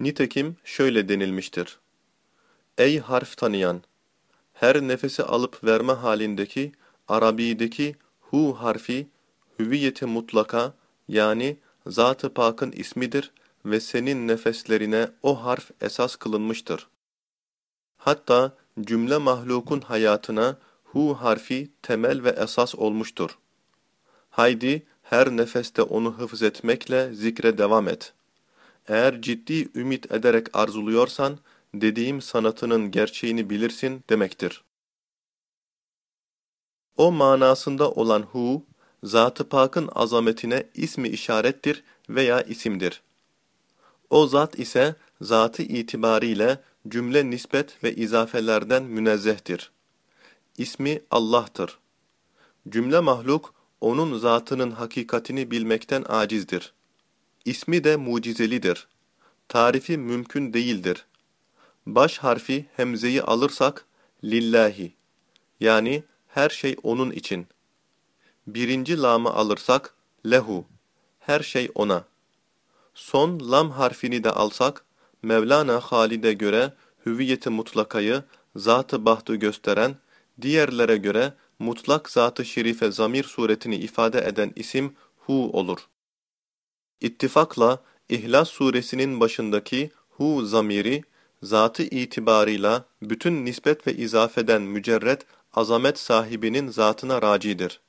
Nitekim şöyle denilmiştir. Ey harf tanıyan! Her nefesi alıp verme halindeki Arabi'deki hu harfi hüviyeti mutlaka yani Zat-ı Pak'ın ismidir ve senin nefeslerine o harf esas kılınmıştır. Hatta cümle mahlukun hayatına hu harfi temel ve esas olmuştur. Haydi her nefeste onu hıfz etmekle zikre devam et. Eğer ciddi ümit ederek arzuluyorsan, dediğim sanatının gerçeğini bilirsin demektir. O manasında olan hu, Zat-ı Pak'ın azametine ismi işarettir veya isimdir. O zat ise zatı itibariyle cümle nispet ve izafelerden münezzehtir. İsmi Allah'tır. Cümle mahluk, onun zatının hakikatini bilmekten acizdir. İsmi de mucizelidir. Tarifi mümkün değildir. Baş harfi hemzeyi alırsak, lillahi, yani her şey onun için. Birinci lamı alırsak, lehu, her şey ona. Son lam harfini de alsak, Mevlana Halid'e göre hüviyeti mutlakayı, zatı bahtı gösteren, diğerlere göre mutlak zatı şerife zamir suretini ifade eden isim hu olur. İttifakla İhlas suresinin başındaki hu zamiri, zatı itibarıyla bütün nispet ve izafeden mücerret azamet sahibinin zatına racidir.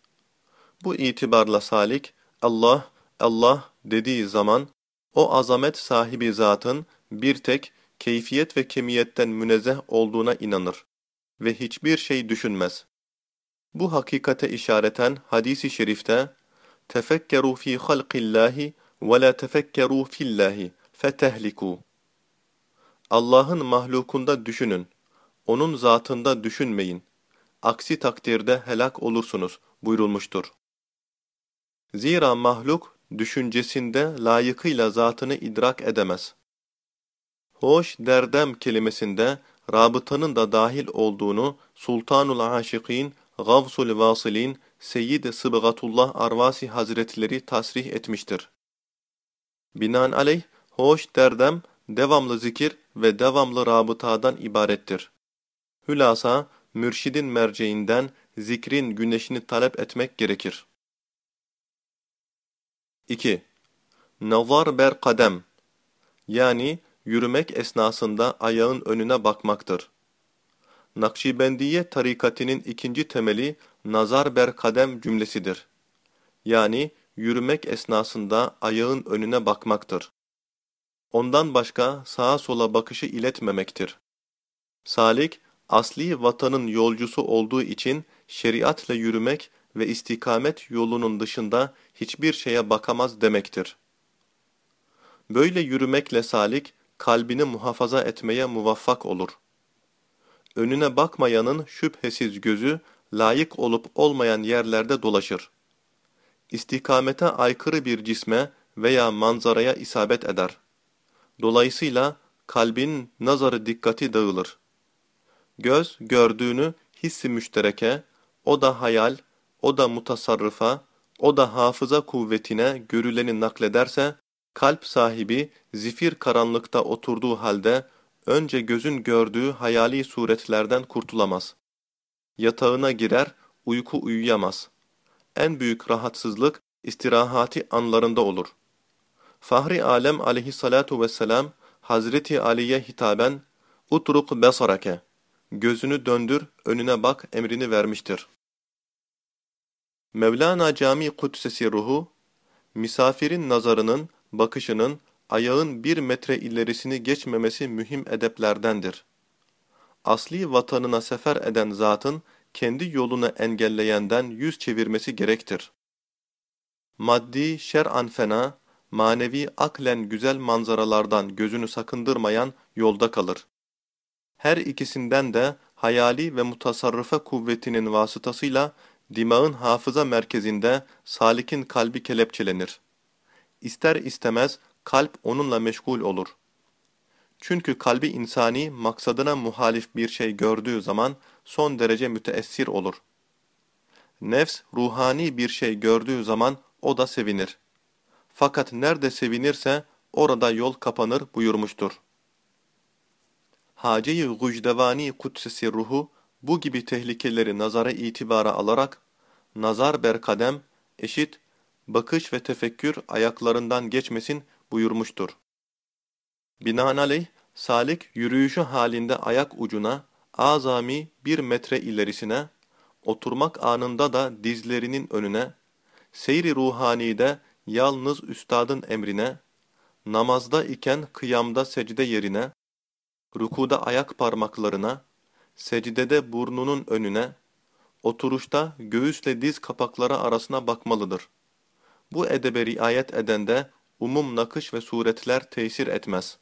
Bu itibarla salik, Allah, Allah dediği zaman, o azamet sahibi zatın bir tek keyfiyet ve kemiyetten münezzeh olduğuna inanır ve hiçbir şey düşünmez. Bu hakikate işareten hadisi şerifte tefekkeru fi halqillahi ve la tefekkeru fillahi fetehliku Allah'ın mahlukunda düşünün. Onun zatında düşünmeyin. Aksi takdirde helak olursunuz buyurulmuştur. Zira mahluk düşüncesinde layıkıyla zatını idrak edemez. Hoş derdem kelimesinde rabıtanın da dahil olduğunu Sultanul Aşıkîn, Gavsul Vasilin, Seyyid Sıbgatullah Arvasi Hazretleri tasrih etmiştir. Binaenaleyh, hoş derdem, devamlı zikir ve devamlı rabıtadan ibarettir. Hülasa, mürşidin merceğinden zikrin güneşini talep etmek gerekir. 2. Nazar ber kadem yani yürümek esnasında ayağın önüne bakmaktır. Nakşibendiye tarikatinin ikinci temeli nazar ber kadem cümlesidir. Yani yürümek esnasında ayağın önüne bakmaktır. Ondan başka sağa sola bakışı iletmemektir. Salik, asli vatanın yolcusu olduğu için şeriatla yürümek ve istikamet yolunun dışında hiçbir şeye bakamaz demektir. Böyle yürümekle salik, kalbini muhafaza etmeye muvaffak olur. Önüne bakmayanın şüphesiz gözü, layık olup olmayan yerlerde dolaşır. İstikamete aykırı bir cisme veya manzaraya isabet eder. Dolayısıyla kalbin nazarı dikkati dağılır. Göz gördüğünü hissi müştereke, o da hayal, o da mutasarrıfa, o da hafıza kuvvetine görüleni naklederse, kalp sahibi zifir karanlıkta oturduğu halde önce gözün gördüğü hayali suretlerden kurtulamaz. Yatağına girer, uyku uyuyamaz. En büyük rahatsızlık istirahati anlarında olur. Fahri Alem aleyhissalatu vesselam Hazreti Ali'ye hitaben utruk besarake gözünü döndür önüne bak emrini vermiştir. Mevlana Cami Kudsesi ruhu misafirin nazarının, bakışının ayağın bir metre ilerisini geçmemesi mühim edeplerdendir. Asli vatanına sefer eden zatın kendi yolunu engelleyenden yüz çevirmesi gerektir. Maddi şer'an fena, manevi aklen güzel manzaralardan gözünü sakındırmayan yolda kalır. Her ikisinden de hayali ve mutasarrıfa kuvvetinin vasıtasıyla dimağın hafıza merkezinde salikin kalbi kelepçelenir. İster istemez kalp onunla meşgul olur. Çünkü kalbi insani maksadına muhalif bir şey gördüğü zaman son derece müteessir olur. Nefs ruhani bir şey gördüğü zaman o da sevinir. Fakat nerede sevinirse orada yol kapanır buyurmuştur. Hace-i Gucdevani Kudsesi ruhu bu gibi tehlikeleri nazara itibara alarak nazar berkadem eşit bakış ve tefekkür ayaklarından geçmesin buyurmuştur. Binaenaleyh salik yürüyüşü halinde ayak ucuna azami bir metre ilerisine oturmak anında da dizlerinin önüne seyri ruhanide yalnız üstadın emrine namazda iken kıyamda secde yerine rukuda ayak parmaklarına secdede burnunun önüne, oturuşta göğüsle diz kapakları arasına bakmalıdır. Bu edebe riayet edende umum nakış ve suretler tesir etmez.